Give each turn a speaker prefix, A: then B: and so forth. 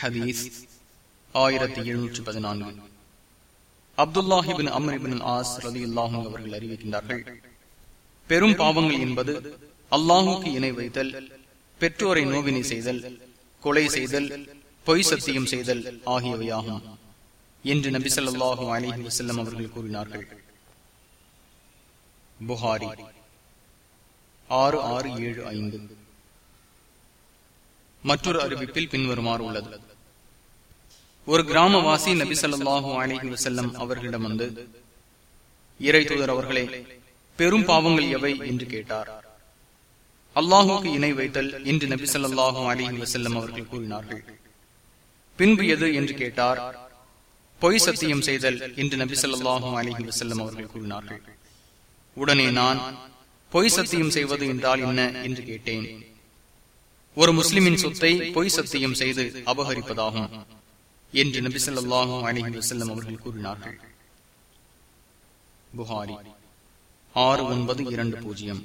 A: ஹதீஸ் ஆயிரத்தி எழுநூற்றி பதினான்கு. அப்துல்லாஹிபின் அம்ரிபின் ஆஸ் ரதி அல்லாஹும் அவர்கள் அறிவிக்கின்றார்கள் பெரும் பாவங்கள் என்பது அல்லாஹுக்கு இணை வைத்தல் பெற்றோரை நோவினை செய்தல் கொலை செய்தல் பொய் சத்தியம் செய்தல் ஆகியவையாகும் என்று நபி சொல்லாஹு அலிஹி வசல்லம் அவர்கள் கூறினார்கள். புகாரி ஆறு ஆறு ஏழு ஐந்து. மற்றொரு அறிவிப்பில் பின்வருமாறு உள்ளது ஒரு கிராமவாசி நபி சொல்லாஹு அலிஹி வசல்லம் அவர்களிடம் வந்து இறை தூதர் அவர்களே பெரும் பாவங்கள் எவை? என்று கேட்டார். அல்லாஹுக்கு இணை வைத்தல் என்று நபி சொல்லாஹு அலிஹி வசல்லம் அவர்கள் கூறினார்கள். பின்பு எது என்று கேட்டார். பொய் சத்தியம் செய்தல் என்று நபி சொல்லாஹு அலிஹி வசல்லம் அவர்கள் கூறினார்கள். உடனே நான் பொய் சத்தியம் செய்வது என்றால் என்ன? என்று கேட்டேன். ஒரு முஸ்லிமின் சொத்தை பொய் சத்தியம் செய்து அபகரிப்பதாகும் என்று நபி சொல்லாஹும் அணிஹி வசல்லம் அவர்கள் கூறினார்கள். புகாரி ஆறு ஒன்பது இரண்டு பூஜ்ஜியம்.